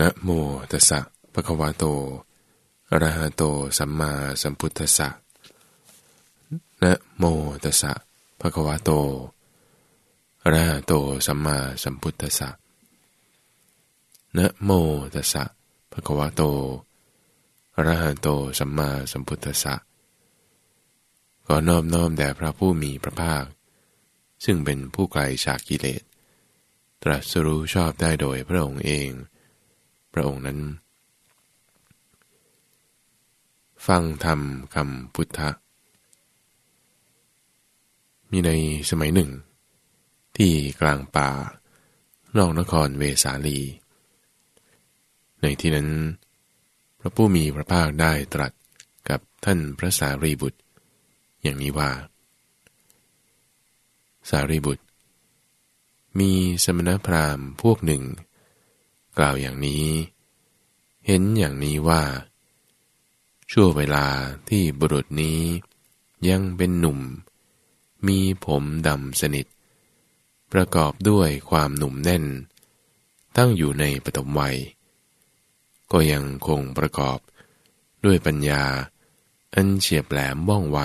นะโมตัสสะภะคะวะโตอะระหะโตสัมมาสัมพุทธัสสะนะโมตัสสะภะคะวะโตอะระหะโตสัมมาสัมพุทธัสสะนะโมตัสสะภะคะวะโตอะระหะโตสัมมาสัมพุทธัสสะขอนอบน้อมแด่พระผู้มีพระภาค ซึ่งเป็นผู้ไกลจากกิเลส ตรัสรู้ชอบได้โดยพระองค์เอง ระองค์นั้น ฟังธรรมคำพุทธะ มีในสมัยหนึ่ง ที่กลางป่า นอกนครเวสาลี ในที่นั้น พระผู้มีพระภาคได้ตรัสกับท่านพระสารีบุตร อย่างนี้ว่า สารีบุตรมีสมณพราหมณ์พวกหนึ่ง กล่าวอย่างนี้ เห็นอย่างนี้ว่า ชั่วเวลาที่บุรุษนี้ยังเป็นหนุ่ม มีผมดำสนิท ประกอบด้วยความหนุ่มแน่น ตั้งอยู่ในปฐมวัย ก็ยังคงประกอบด้วยปัญญา อันเฉียบแหลมว่องไว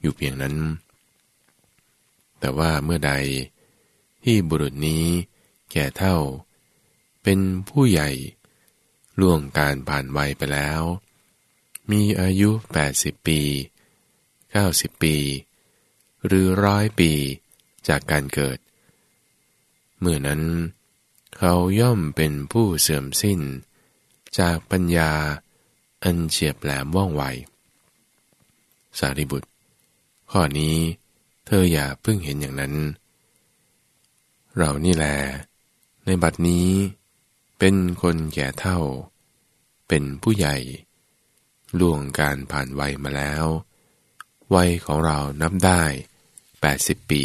อยู่เพียงนั้น แต่ว่าเมื่อใดที่บุรุษนี้แก่เท่า เป็นผู้ใหญ่ล่วงการผ่านวัยไปแล้ว มีอายุ 80 ปี 90 ปี หรือร้อยปีจากการเกิด เมื่อนั้น เขาย่อมเป็นผู้เสื่อมสิ้น จากปัญญาอันเฉียบแหลมว่องไว สารีบุตร ข้อนี้เธออย่าเพิ่งเห็นอย่างนั้น เรานี่แหละในบัดนี้ เป็นคนแก่เท่า เป็นผู้ใหญ่ ล่วงการผ่านวัยมาแล้ว วัยของเรานับได้ 80 ปี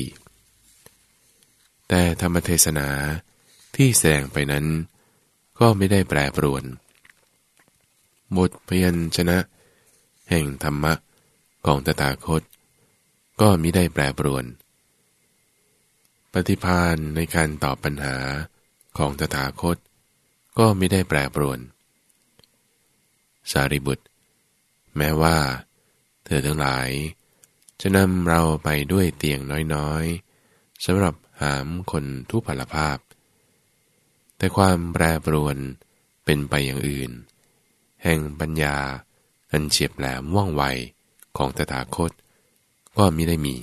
แต่ธรรมเทศนาที่แสดงไปนั้น ก็ไม่ได้แปรปรวน บทพยัญชนะ แห่งธรรมะของตถาคต ก็มิได้แปรปรวน ปฏิพานในการตอบปัญหาของตถาคต ก็ไม่ได้แปรปรวน สารีบุตร แม้ว่า เธอทั้งหลาย จะนำเราไปด้วยเตียงน้อยๆสำหรับหามคนทุพพลภาพ แต่ความแปรปรวนเป็นไปอย่างอื่น แห่งปัญญาอันเฉียบแหลมว่องไวของตถาคต ก็มิได้มี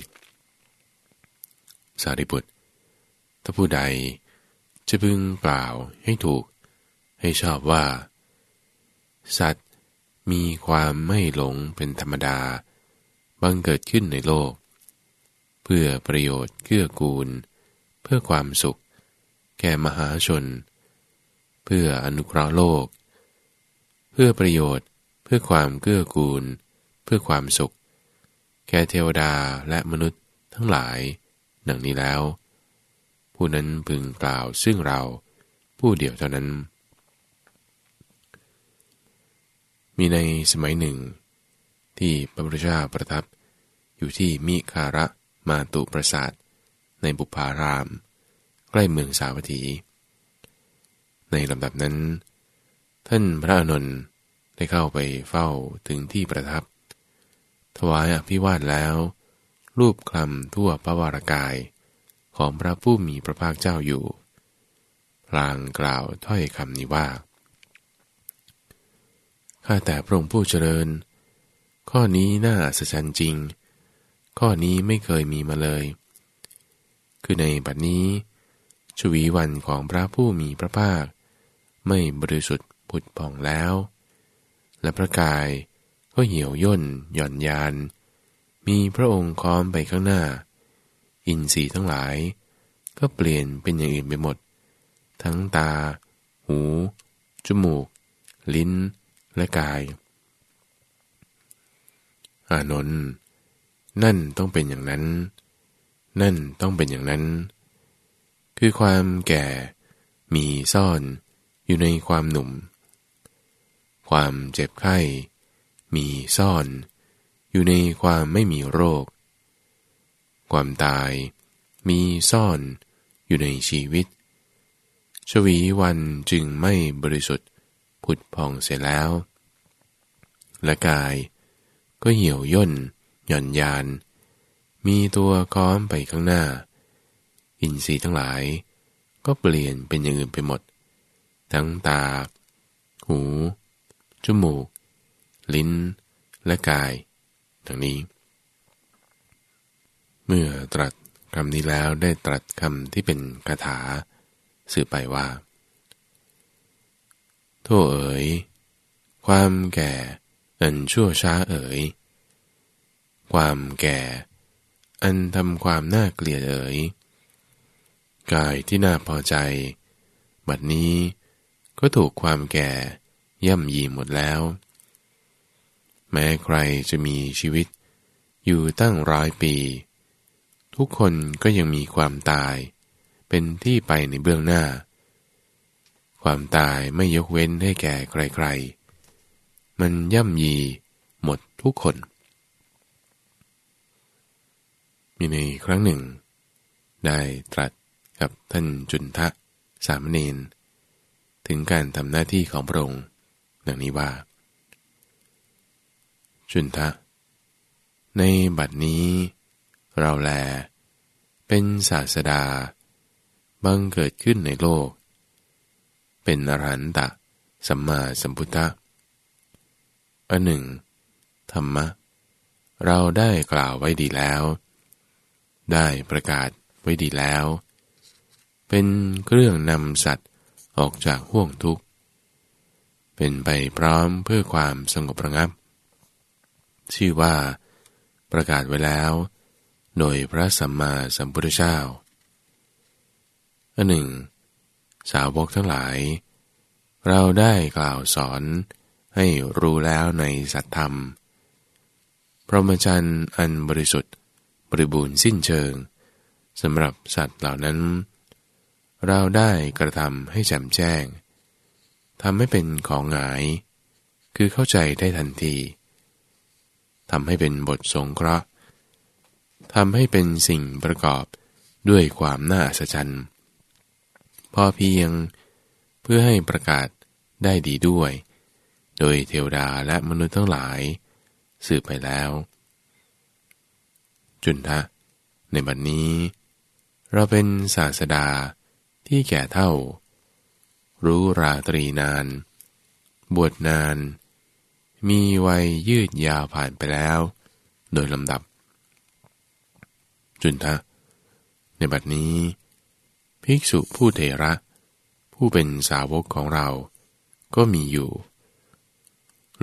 สารีบุตรถ้าผู้ใดจะพึงกล่าวให้ถูก ให้ชอบว่า สัตว์มีความไม่หลงเป็นธรรมดา บังเกิดขึ้นในโลก เพื่อประโยชน์เกื้อกูล เพื่อความสุข แก่มหาชน เพื่ออนุเคราะห์โลก เพื่อประโยชน์เพื่อความเกื้อกูล เพื่อความสุข แก่เทวดาและมนุษย์ทั้งหลายดังนี้แล้ว ผู้นั้นพึงกล่าวซึ่งเราผู้เดียวเท่านั้น มีในสมัยหนึ่ง ที่พระพุทธเจ้าประทับ อยู่ที่มิคาระมาตุปราสาทในบุพาราม ใกล้เมืองสาวัตถี ในลำดับนั้น ท่านพระอานนท์ได้เข้าไปเฝ้าถึงที่ประทับ ถวายอภิวาทแล้ว รูปคลำทั่วพระวรากายของพระผู้มีพระภาคเจ้าอยู่ พลางกล่าวถ้อยคำนี้ว่า ข้าแต่พระองค์ผู้เจริญ ข้อนี้น่าอัจจริง ข้อนี้ไม่เคยมีมาเลย คือในบัดนี้ชวีวันของพระผู้มีพระภาค ไม่บริสุทธิ์ผุดผ่องแล้ว และพระกายก็เหี่ยวย่นหย่อนยาน มีพระองค์ค้อมไปข้างหน้า อินทรีย์ทั้งหลาย ก็เปลี่ยนเป็นอย่างอื่นไปหมด ทั้งตา หู จมูก ลิ้น และกาย อานนท์นั่นต้องเป็นอย่างนั้น นั่นต้องเป็นอย่างนั้น คือความแก่มีซ่อนอยู่ในความหนุ่ม ความเจ็บไข้ มีซ่อน อยู่ในความไม่มีโรค ความตายมีซ่อนอยู่ในชีวิต ชวีวันจึงไม่บริสุทธิ์ ผุดพองเสร็จแล้ว และกายก็เหี่ยวย่น หย่อนยาน มีตัวค้อมไปข้างหน้า อินทรีย์ทั้งหลาย ก็เปลี่ยนเป็นอย่างอื่นไปหมด ทั้งตา หู จมูก ลิ้น และกาย ดังนี้ เมื่อตรัสคำนี้แล้วได้ตรัสคำที่เป็นคาถา สื่อไปว่า โทษเอ๋ย ความแก่อันชั่วช้าเอ๋ย ความแก่ อันทำความน่าเกลียดเอ๋ย กายที่น่าพอใจ บัดนี้ก็ถูกความแก่ย่ำยีหมดแล้ว แม้ใครจะมีชีวิตอยู่ตั้งร้อยปี ทุกคนก็ยังมีความตาย เป็นที่ไปในเบื้องหน้า ความตายไม่ยกเว้นให้แก่ใครๆ มันย่ำยีหมดทุกคน มีในครั้งหนึ่ง ได้ตรัสกับท่านจุนทะสามเณรถึงการทำหน้าที่ของพระองค์ดังนี้ว่า จุนทะ ในบัดนี้ เราแล เป็นศาสดาบังเกิดขึ้นในโลก เป็นอรหันตะ สัมมาสัมพุทธะอันหนึ่ง ธรรมะ เราได้กล่าวไว้ดีแล้ว ได้ประกาศไว้ดีแล้ว เป็นเครื่องนำสัตว์ออกจากห่วงทุกข์ เป็นไปพร้อมเพื่อความสงบระงับ ชื่อว่าประกาศไว้แล้ว โดยพระสัมมาสัมพุทธเจ้าอันหนึ่ง สาวกทั้งหลาย เราได้กล่าวสอนให้รู้แล้วในสัตธรรม พรหมจรรย์อันบริสุทธิ์บริบูรณ์สิ้นเชิงสำหรับสัตว์เหล่านั้น เราได้กระทำให้แจ่มแจ้งทำให้เป็นของหงาย คือเข้าใจได้ทันทีทำให้เป็นบทสงเคราะห์ทำให้เป็นสิ่งประกอบด้วยความน่าอัศจรรย์ พอเพียง เพื่อให้ประกาศได้ดีด้วย โดยเทวดาและมนุษย์ทั้งหลาย สืบไปแล้ว จุนทะ ในบัดนนี้ เราเป็นศาสดาที่แก่เท่า รู้ราตรีนาน บวชนาน มีวัยยืดยาวผ่านไปแล้ว โดยลำดับ จุนทะ ในบัดนี้ ภิกษุผู้เทระ ผู้เป็นสาวกของเรา ก็มีอยู่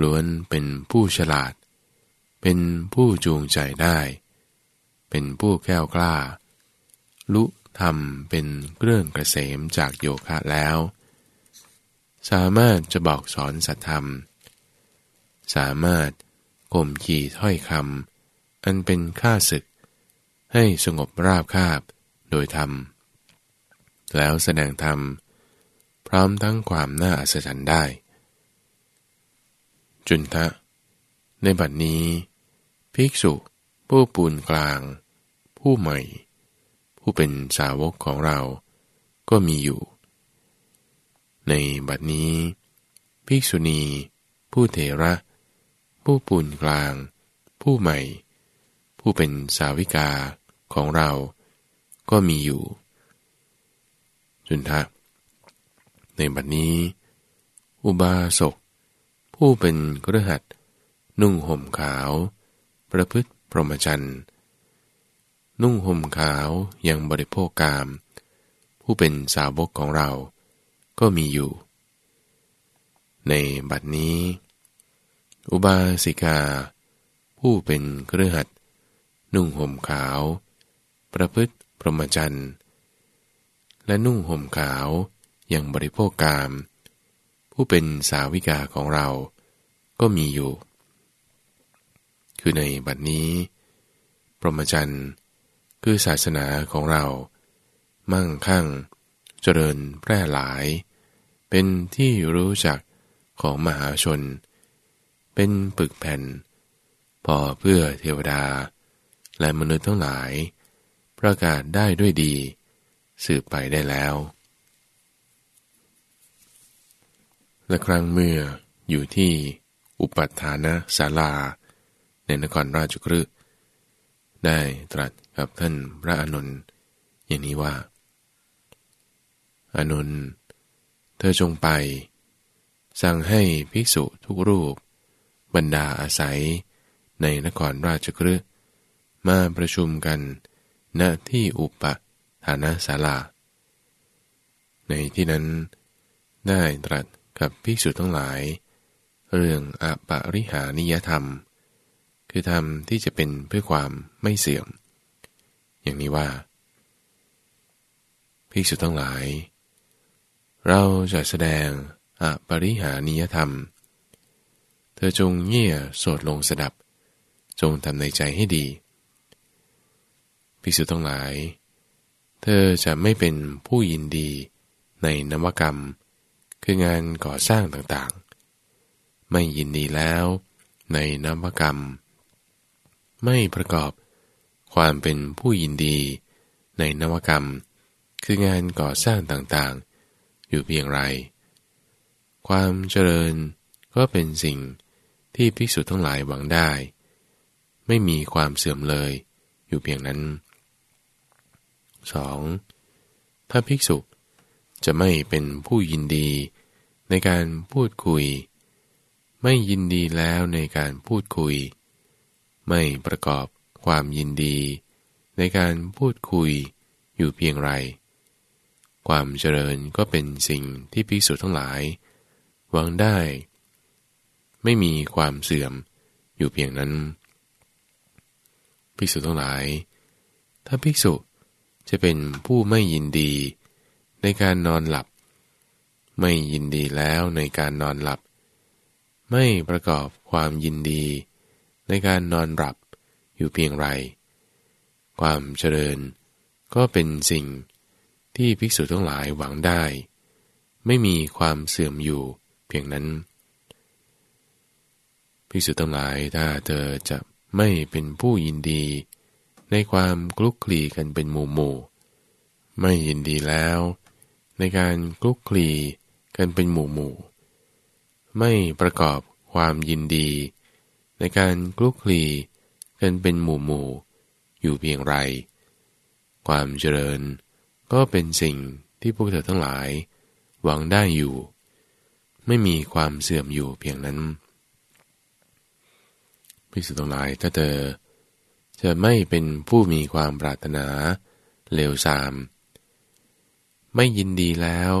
ล้วนเป็นผู้ฉลาด เป็นผู้จูงใจได้ เป็นผู้แก้วกล้า ลุธรรมเป็นเครื่องกระเสมจากโยคะแล้ว สามารถจะบอกสอนสัตธรรม สามารถก่มขี่ถ้อยคำอันเป็นค่าศึก ให้สงบราบคาบโดยธรรม แล้วแสดงธรรม พร้อมทั้งความน่าอัศจรรย์ได้ จุนทะ ในบัดนี้ ภิกษุ ผู้ปูนกลาง ผู้ใหม่ ผู้เป็นสาวกของเรา ก็มีอยู่ ในบัดนี้ ภิกษุณี ผู้เถระ ผู้ปูนกลาง ผู้ใหม่ ผู้เป็นสาวิกาของเรา ก็มีอยู่ จุนทะ ในบัดนี้ อุบาสก ผู้เป็นกระหัดนุ่งห่มขาว ประพฤติพรหมจรรย์ นุ่งห่มขาวยังบริโภคกาม ผู้เป็นสาวกของเรา ก็มีอยู่ ในบัดนี้ อุบาสิกา ผู้เป็นเครือขัดนุ่งห่มขาว ประพฤติพรหมจรรย์ และนุ่งห่มขาวอย่างบริโภคกาม ผู้เป็นสาวิกาของเราก็มีอยู่ คือในบัดนี้ พรหมจรรย์คือศาสนาของเรา มั่งคั่ง เจริญแพร่หลาย เป็นที่รู้จักของมหาชน เป็นปึกแผ่น พอเพื่อเทวดา และมนุษย์ทั้งหลาย ประกาศได้ด้วยดี สืบไปได้แล้ว และครั้งเมื่ออยู่ที่อุปัฏฐานะศาลา ในนครราชกฤห์ได้ตรัสกับท่านพระอนุนอย่างนี้ว่าอนุนเธอจงไป สั่งให้ภิกษุทุกรูป บรรดาอาศัยในนครราชกฤห์มาประชุมกันณที่อุป ฐานะศาลา ในที่นั้นได้ตรัสกับภิกษุทั้งหลาย เรื่องอปริหานิยธรรม คือธรรมที่จะเป็นเพื่อความไม่เสื่อม อย่างนี้ว่า ภิกษุทั้งหลาย เราจะแสดงอปริหานิยธรรม เธอจงเงี่ยโสดลงสดับ จงทำในใจให้ดีภิกษุทั้งหลาย เธอจะไม่เป็นผู้ยินดีในนวกรรม คืองานก่อสร้างต่างๆ ไม่ยินดีแล้วในนวกรรม ไม่ประกอบความเป็นผู้ยินดีในนวกรรม คืองานก่อสร้างต่างๆ อยู่เพียงไร ความเจริญก็เป็นสิ่งที่ภิกษุทั้งหลายหวังได้ ไม่มีความเสื่อมเลยอยู่เพียงนั้น 2. ถ้าภิกษุจะไม่เป็นผู้ยินดีในการพูดคุย ไม่ยินดีแล้วในการพูดคุย ไม่ประกอบความยินดีในการพูดคุยอยู่เพียงไร ความเจริญก็เป็นสิ่งที่ภิกษุทั้งหลายหวังได้ ไม่มีความเสื่อมอยู่เพียงนั้น ภิกษุทั้งหลาย ถ้าภิกษุ จะเป็นผู้ไม่ยินดี ในการนอนหลับ ไม่ยินดีแล้วในการนอนหลับ ไม่ประกอบความยินดี ในการนอนหลับอยู่เพียงไร ความเจริญก็เป็นสิ่งที่ภิกษุทั้งหลายหวังได้ ไม่มีความเสื่อมอยู่เพียงนั้น ภิกษุทั้งหลายถ้าเธอจะไม่เป็นผู้ยินดี ในความคลุกคลีกันเป็นหมู่หมู่ไม่ยินดีแล้ว ในการคลุกคลีกันเป็นหมู่หมู่ไม่ประกอบความยินดี ในการคลุกคลีกันเป็นหมู่หมู่อยู่เพียงไร ความเจริญก็เป็นสิ่งที่พวกเธอทั้งหลาย หวังได้อยู่ ไม่มีความเสื่อมอยู่เพียงนั้นพิสุทั้งหลายถ้าเธอ จะไม่เป็นผู้มีความปรารถนาเลวทราม ไม่ยินดีแล้ว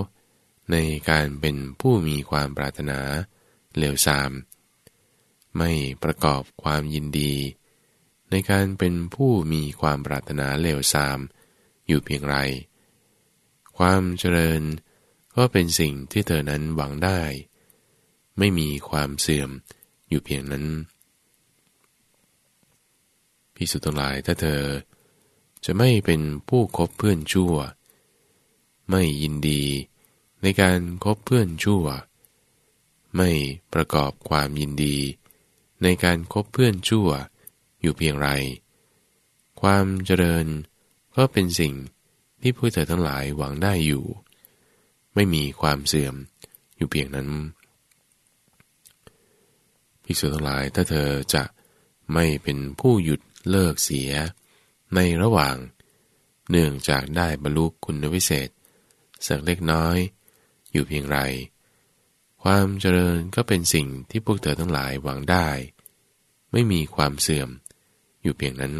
ในการเป็นผู้มีความปรารถนาเลวทราม ไม่ประกอบความยินดี ในการเป็นผู้มีความปรารถนาเลวทราม อยู่เพียงไร ความเจริญก็เป็นสิ่งที่เธอนั้นหวังได้ ไม่มีความเสื่อมอยู่เพียงนั้น พิสุทั้งหลายถ้าเธอ จะไม่เป็นผู้คบเพื่อนชั่ว ไม่ยินดีในการคบเพื่อนชั่ว ไม่ประกอบความยินดี ในการคบเพื่อนชั่ว อยู่เพียงไร ความเจริญก็เป็นสิ่งที่ผู้เธอทั้งหลายหวังได้อยู่ ไม่มีความเสื่อมอยู่เพียงนั้นภิกษุทั้งหลายถ้าเธอจะไม่เป็นผู้หยุด เลิกเสีย ในระหว่าง เนื่องจากได้บรรลุคุณวิเศษสักเล็กน้อย อยู่เพียงไร ความเจริญก็เป็นสิ่งที่พวกเธอทั้งหลายหวังได้ ไม่มีความเสื่อม อยู่เพียงนั้น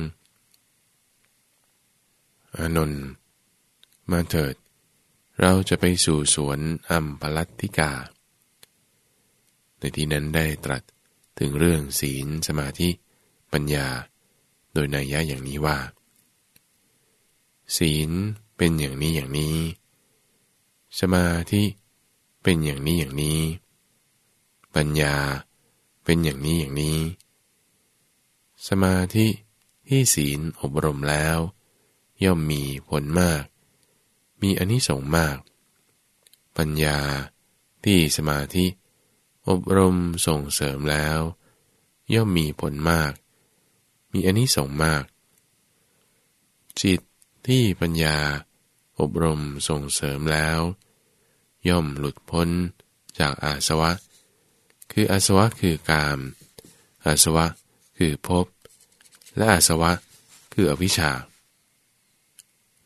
อานนท์มาเถิด เราจะไปสู่สวนอัมพลัตติกา ในที่นั้นได้ตรัสถึงเรื่องศีลสมาธิ ปัญญา โดยนัยยะอย่างนี้ว่า ศีลเป็นอย่างนี้อย่างนี้ สมาธิเป็นอย่างนี้อย่างนี้ ปัญญาเป็นอย่างนี้อย่างนี้ สมาธิที่ศีลอบรมแล้ว ย่อมมีผลมาก มีอนิสงส์มาก ปัญญาที่สมาธิ อบรมส่งเสริมแล้ว ย่อมมีผลมาก มีอันิสงส์มาก จิตที่ปัญญา อบรมส่งเสริมแล้ว ย่อมหลุดพ้นจากอาสวะ คืออาสวะคือกาม อาสวะคือภพ และอาสวะคืออวิชชา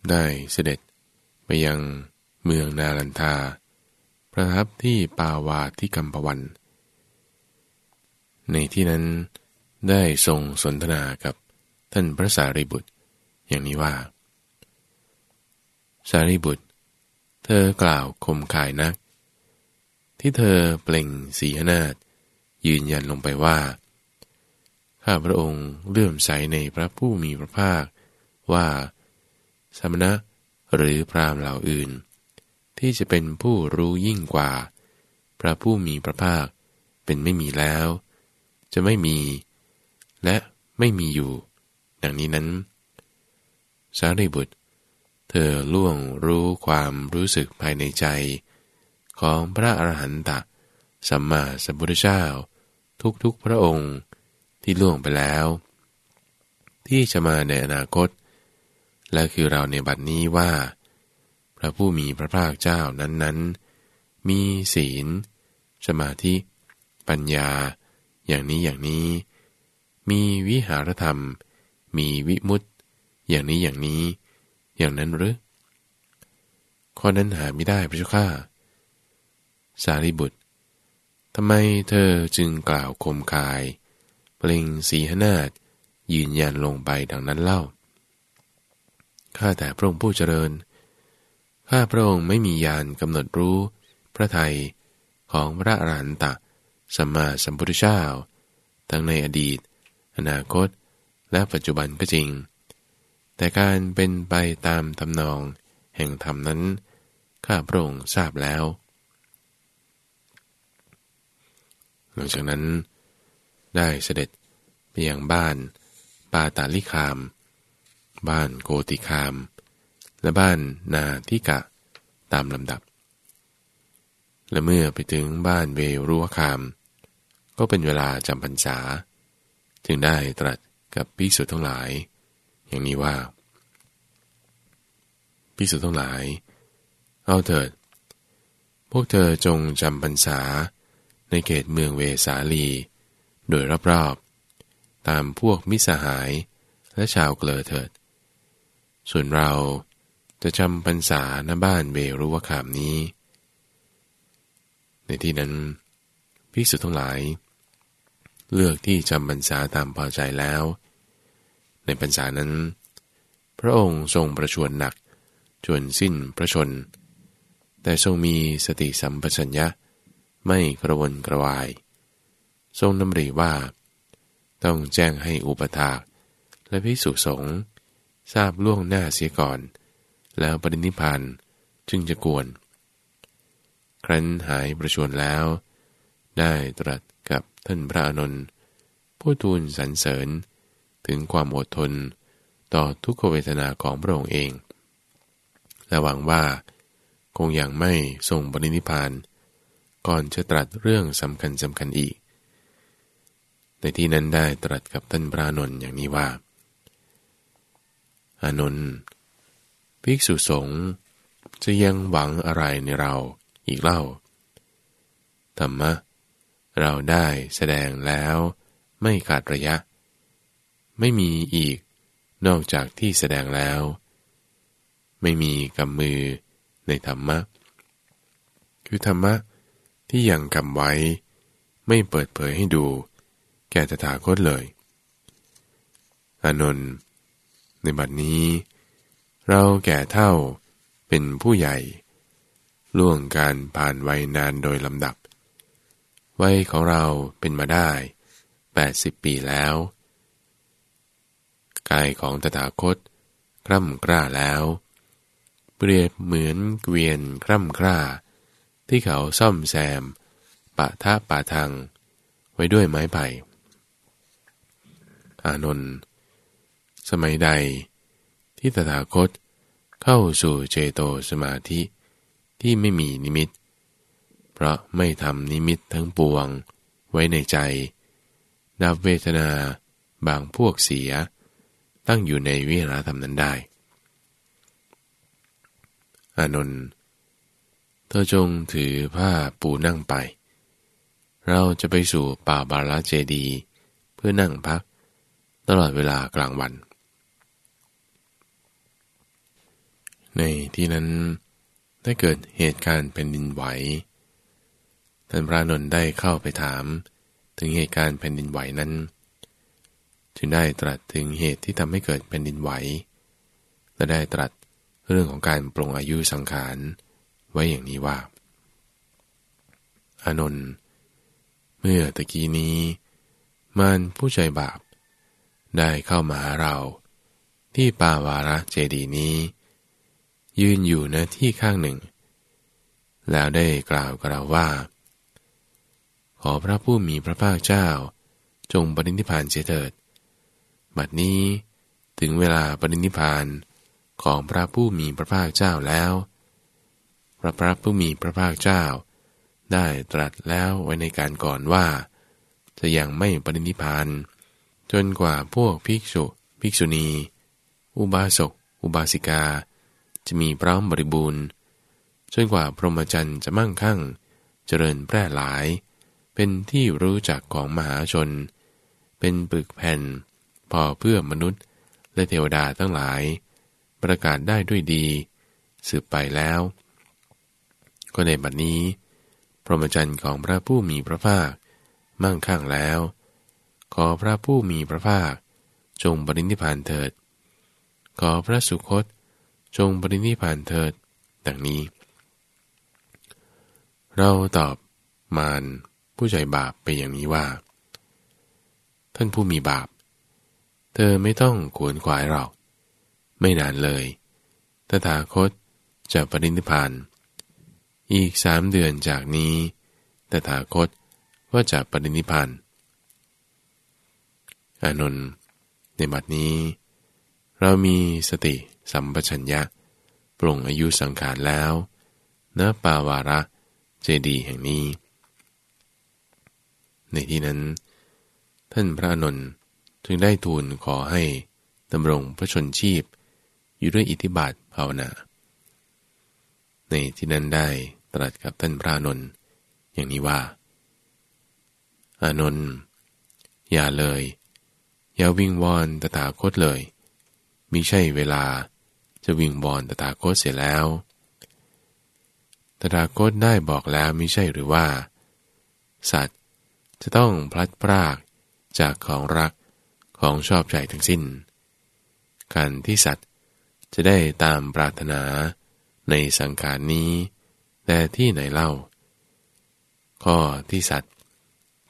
ได้เสด็จไปยังเมืองนาลันทา ประทับที่ปาวาที่กัมปวัน ในที่นั้น ได้ทรงสนทนากับท่านพระสารีบุตร อย่างนี้ว่า สารีบุตร เธอกล่าวคมขายนัก ที่เธอเปล่งสีหนาฏยืนยันลงไปว่า ข้าพระองค์เลื่อมใสในพระผู้มีพระภาคว่าสมณะหรือพรามเหล่าอื่น ที่จะเป็นผู้รู้ยิ่งกว่า พระผู้มีพระภาคเป็นไม่มีแล้ว จะไม่มี และไม่มีอยู่ ดังนี้นั้น สารีบุตร เธอล่วงรู้ความรู้สึกภายในใจ ของพระอรหันตะสัมมาสัมพุทธเจ้า ทุกๆพระองค์ที่ล่วงไปแล้ว ที่จะมาในอนาคต และคือเราในบัดนี้ว่า พระผู้มีพระภาคเจ้านั้นๆ มีศีล สมาธิ ปัญญา อย่างนี้อย่างนี้ มีวิหารธรรม มีวิมุตติ อย่างนี้อย่างนี้ อย่างนั้นหรือ ข้อนั้นหาไม่ได้พระเจ้าข้าสารีบุตรทำไมเธอจึงกล่าวคมคาย เปล่งสีหนาฏยืนยันลงไปดังนั้นเล่า ข้าแต่พระองค์ผู้เจริญ ข้าพระองค์ไม่มียานกำหนดรู้ พระไทยของพระอรหันตะสัมมาสัมพุทธเจ้า ทั้งในอดีต อนาคต และปัจจุบันก็จริง แต่การเป็นไปตามทำนองแห่งธรรมนั้น ข้าพระองค์ทราบแล้ว หลังจากนั้น ได้เสด็จไปยังบ้านปาตาลิคาม บ้านโกติคาม และบ้านนาทิกะตามลำดับ และเมื่อไปถึงบ้านเวรุวคาม ก็เป็นเวลาจำพรรษา จึงได้ตรัสกับพิสุทั้งหลาย อย่างนี้ว่าพิสุทั้งหลาย เอาเถิด พวกเธอจงจำพรรษาในเขตเมืองเวสาลี โดยรอบๆ ตามพวกมิสหายและชาวเกลอเถิด ส่วนเราจะจำพรรษาณบ้านเบรุวคามนี้ ในที่นั้นภิกษุทั้งหลาย เลือกที่จำพรรษาตามพอใจแล้ว ในพรรษานั้น พระองค์ทรงประชวรหนัก จนสิ้นพระชน แต่ทรงมีสติสัมปชัญญะ ไม่กระวนกระวาย ทรงดำริว่า ต้องแจ้งให้อุปถากและภิกษุสงฆ์ทราบล่วงหน้าเสียก่อน แล้วปรินิพานจึงจะกวน ครั้นหายประชวรแล้ว ได้ตรัส กับท่านพระอนุนผู้ทูลสรรเสริญถึงความอดทนต่อทุกขเวทนาของพระองค์เอง และหวังว่า คงยังไม่ทรงปรินิพาน ก่อนจะตรัสเรื่องสำคัญสำคัญอีก ในที่นั้นได้ตรัสกับท่านพระนนท์อย่างนี้ว่า อานนท์ภิกษุสงฆ์จะยังหวังอะไรในเราอีกเล่า ธรรมะ เราได้แสดงแล้วไม่ขาดระยะ ไม่มีอีกนอกจากที่แสดงแล้ว ไม่มีกำมือในธรรมะ คือธรรมะที่ยังกำไว้ ไม่เปิดเผยให้ดู แก่ตถาคตเลย อานนท์ในบัดนี้ เราแก่เท่าเป็นผู้ใหญ่ ล่วงการผ่านวัยนานโดยลำดับ วัยของเราเป็นมาได้ 80 ปีแล้ว กายของตถาคตคร่ำกล้าแล้ว เปรียบเหมือนเกวียนคร่ำกล้า ที่เขาซ่อมแซม ปะทะปะทางไว้ด้วยไม้ไผ่อานนท์สมัยใด ที่ตถาคตเข้าสู่เจโตสมาธิที่ไม่มีนิมิตเพราะไม่ทำนิมิตทั้งปวง ไว้ในใจ ดับเวทนาบางพวกเสีย ตั้งอยู่ในวิหารธรรมนั้นได้ อานนท์เธอจงถือผ้าปูนั่งไป เราจะไปสู่ป่าบาลาเจดีเพื่อนั่งพัก ตลอดเวลากลางวัน ในที่นั้นได้เกิดเหตุการณ์แผ่นดินไหว ท่านพระนนท์ได้เข้าไปถาม ถึงเหตุการณ์แผ่นดินไหวนั้น จึงได้ตรัสถึงเหตุที่ทำให้เกิดแผ่นดินไหว และได้ตรัสเรื่องของการปรงอายุสังขารไว้อย่างนี้ว่า อานนท์เมื่อตะกี้นี้มารผู้ใจบาป ได้เข้ามาหาเรา ที่ป่าวาระเจดีนี้ ยืนอยู่ณที่ข้างหนึ่ง แล้วได้กล่าวกับเราว่า ขอพระผู้มีพระภาคเจ้า จงปรินิพานเสียเถิด บัดนี้ถึงเวลาปรินิพานของพระผู้มีพระภาคเจ้าแล้ว พระพระผู้มีพระภาคเจ้า ได้ตรัสแล้วไว้ในการก่อนว่า จะยังไม่ปรินิพานจนกว่าพวกภิกษุภิกษุณี อุบาสก อุบาสิกา จะมีพร้อมบริบูรณ์จนกว่าพรหมจรรย์จะมั่งคั่ง เจริญแพร่หลาย เป็นที่รู้จักของมหาชน เป็นปึกแผ่น พอเพื่อมนุษย์ และเทวดาทั้งหลาย ประกาศได้ด้วยดี สืบไปแล้ว ก็ในบัดนี้ พรหมจรรย์ของพระผู้มีพระภาค มั่งคั่งแล้ว ขอพระผู้มีพระภาค จงบริณิพานเถิด ขอพระสุคต จงบริณิพานเถิด ดังนี้ เราตอบมาร ผู้ใจบาปไปอย่างนี้ว่า ท่านผู้มีบาป เธอไม่ต้องขวนขวายเราไม่นานเลยตถาคตจะปรินิพานอีกสามเดือนจากนี้ตถาคตก็จะปรินิพานอานนท์ในบัดนี้ เรามีสติสัมปชัญญะปรงอายุสังขารแล้วณปาวาระเจดีแห่งนี้ ในที่นั้น ท่านพระนนท์จึงได้ทูลขอให้ดำรงพระชนชีพ อยู่ด้วยอิทธิบาทภาวนา ในที่นั้นได้ตรัสกับท่านพระนนท์อย่างนี้ว่า อานนท์อย่าเลย อย่าวิ่งวอนตถาคตเลยมิใช่เวลาจะวิ่งวอนตถาคตเสียแล้วตถาคตได้บอกแล้วมิใช่หรือว่า สัตว์ จะต้องพลัดพรากจากของรักของชอบใจทั้งสิ้น การที่สัตว์จะได้ตามปรารถนาในสังขารนี้ แต่ที่ไหนเล่า ข้อที่สัตว์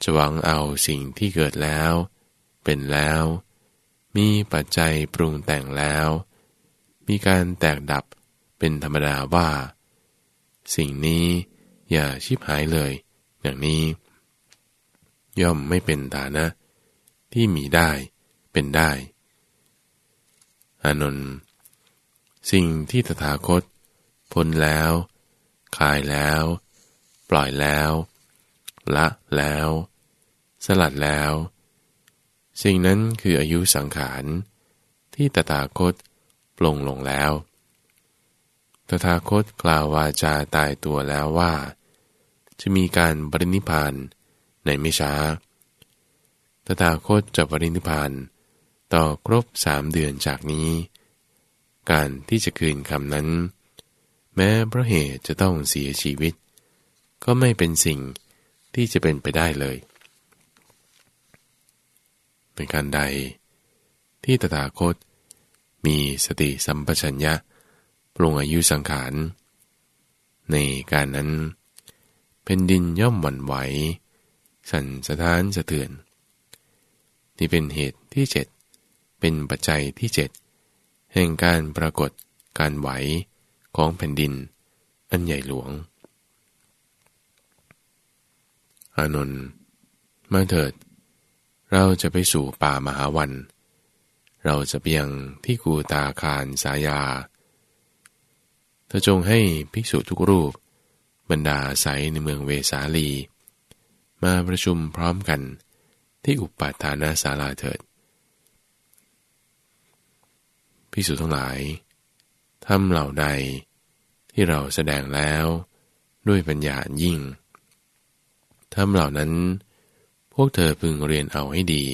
จะหวังเอาสิ่งที่เกิดแล้ว เป็นแล้ว มีปัจจัยปรุงแต่งแล้ว มีการแตกดับเป็นธรรมดาว่า สิ่งนี้อย่าชิบหายเลย อย่างนี้ ย่อมไม่เป็นฐานะ ที่มีได้เป็นได้ อานนท์สิ่งที่ตถาคต พ้นแล้วคลายแล้ว ปล่อยแล้ว ละแล้ว สลัดแล้ว สิ่งนั้นคืออายุสังขารที่ตถาคตปลงลงแล้ว ตถาคตกล่าววาจาตายตัวแล้วว่า จะมีการบรินิพาน ในไม่ช้าตถาคตจะบรินิพานต่อครบสามเดือนจากนี้ การที่จะคืนคำนั้น แม้เพราะเหตุจะต้องเสียชีวิต ก็ไม่เป็นสิ่งที่จะเป็นไปได้เลยเป็นการใด ที่ตถาคต มีสติสัมปชัญญะปรุงอายุสังขาร ในการนั้นเป็นดินย่อมหวั่นไหว สั่นสะท้านสะเทือน นี่เป็นเหตุที่เจ็ดเป็นปัจจัยที่เจ็ดแห่งการปรากฏการไหวของแผ่นดิน อันใหญ่หลวง อานนท์มาเถิด เราจะไปสู่ป่ามหาวัน เราจะเปียงที่กูตาคารสายาเธอจงให้ภิกษุทุกรูป บรรดาใสในเมืองเวสาลี มาประชุมพร้อมกัน ที่อุปาทานาศาลาเถิดภิกษุทั้งหลายทำเหล่าใดที่เราแสดงแล้วด้วยปัญญายิ่งทำเหล่านั้น พวกเธอพึงเรียนเอาให้ดี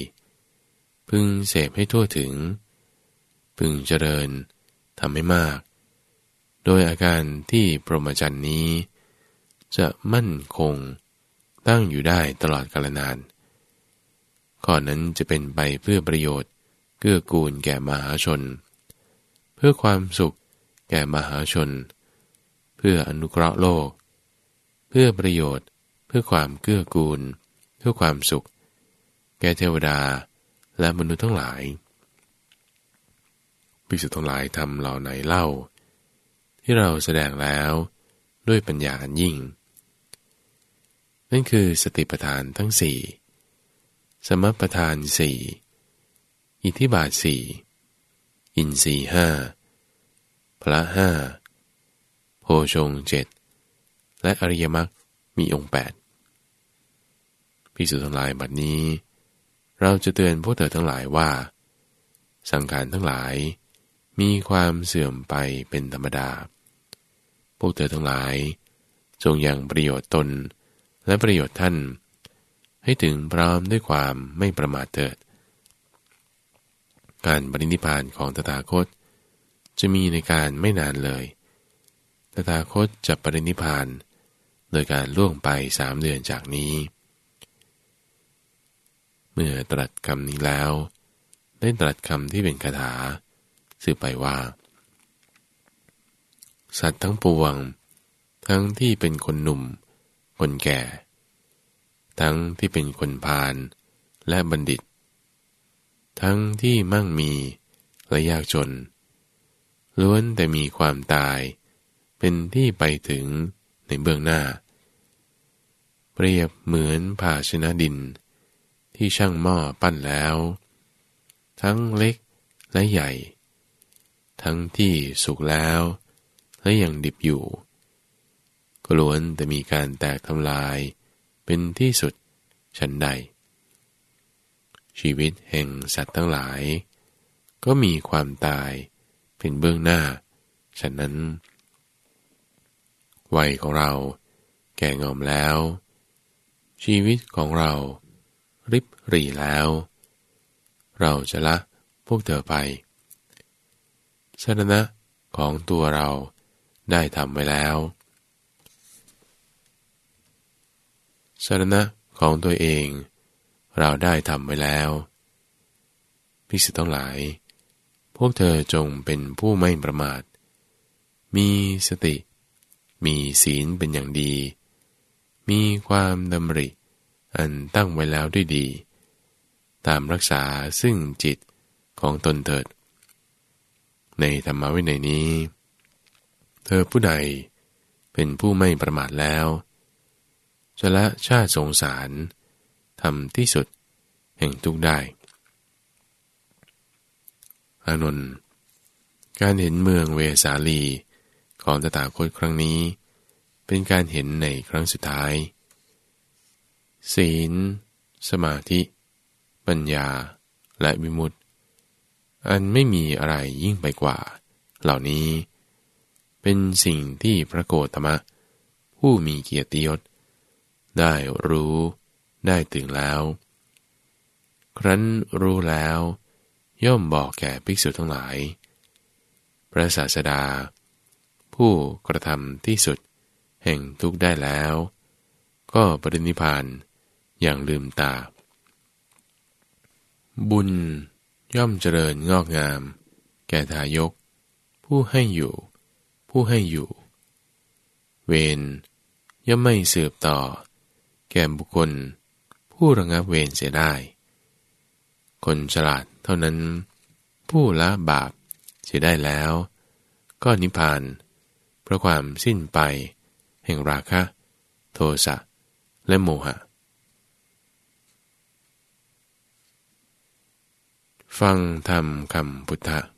พึงเสพให้ทั่วถึง พึงเจริญทำให้มาก โดยอาการที่ปรมจันนี้ จะมั่นคง ตั้งอยู่ได้ตลอดกาลนาน ข้อนั้นจะเป็นไปเพื่อประโยชน์เกื้อกูลแก่มหาชน เพื่อความสุขแก่มหาชน เพื่ออนุเคราะห์โลก เพื่อประโยชน์เพื่อความเกื้อกูล เพื่อความสุข แก่เทวดาและมนุษย์ทั้งหลายภิกษุทั้งหลายทำเหล่าไหนเล่า ที่เราแสดงแล้วด้วยปัญญาอันยิ่ง นั่นคือสติปัฏฐานทั้งสี่สมปทานสี่อิทิบาทสี่อินสีห้าพระห้าโพชงเจ็ดและอริยมรรคมีองค์แปดพิสุทั้งหลายบัดนี้ เราจะเตือนพวกเธอทั้งหลายว่า สังขารทั้งหลาย มีความเสื่อมไปเป็นธรรมดา พวกเธอทั้งหลาย จงยังประโยชน์ตน และประโยชน์ท่าน ให้ถึงพร้อมด้วยความไม่ประมาทเถิด การปรินิพานของตถาคต จะมีในการไม่นานเลย ตถาคตจะปรินิพาน โดยการล่วงไปสามเดือนจากนี้ เมื่อตรัสคำนี้แล้ว ได้ตรัสคำที่เป็นคาถาสืบไปว่า สัตว์ทั้งปวง ทั้งที่เป็นคนหนุ่ม คนแก่ ทั้งที่เป็นคนพาลและบัณฑิต ทั้งที่มั่งมีและยากจน ล้วนแต่มีความตาย เป็นที่ไปถึงในเบื้องหน้า เปรียบเหมือนภาชนะดิน ที่ช่างหม้อปั้นแล้ว ทั้งเล็กและใหญ่ ทั้งที่สุกแล้วและยังดิบอยู่ ล้วนแต่มีการแตกทำลาย เป็นที่สุดฉันใด ชีวิตแห่งสัตว์ทั้งหลาย ก็มีความตายเป็นเบื้องหน้าฉะนั้น วัยของเราแก่งอมแล้ว ชีวิตของเรา ริบหรี่แล้ว เราจะละพวกเธอไปสถานะของตัวเราได้ทำไว้แล้ว สารณะของตัวเอง เราได้ทำไว้แล้วพิสุทั้งหลาย พวกเธอจงเป็นผู้ไม่ประมาท มีสติ มีศีลเป็นอย่างดี มีความดำริ อันตั้งไว้แล้วด้วยดี ตามรักษาซึ่งจิตของตนเถิด ในธรรมวินัยนี้ เธอผู้ใดเป็นผู้ไม่ประมาทแล้ว จะละชาติสงสารทำที่สุดแห่งทุกได้ อานนท์การเห็นเมืองเวสาลีของตถาคตครั้งนี้ เป็นการเห็นในครั้งสุดท้าย ศีล สมาธิ ปัญญา และวิมุตติ อันไม่มีอะไรยิ่งไปกว่า เหล่านี้ เป็นสิ่งที่พระโกตมะ ผู้มีเกียรติยศ ได้รู้ได้ถึงแล้ว ครั้นรู้แล้ว ย่อมบอกแก่ภิกษุทั้งหลาย พระศาสดา ผู้กระทำที่สุดแห่งทุกได้แล้ว ก็ปรินิพานอย่างลืมตา บุญย่อมเจริญงอกงาม แก่ทายก ผู้ให้อยู่ ผู้ให้อยู่ เวนย่อมไม่สืบต่อ แก่บุคคล ผู้ระงับเวรเสียได้ คนฉลาดเท่านั้น ผู้ละบาปเสียได้แล้ว ก็นิพพาน เพราะความสิ้นไป แห่งราคะ โทสะและโมหะ ฟังธรรมคำพุทธ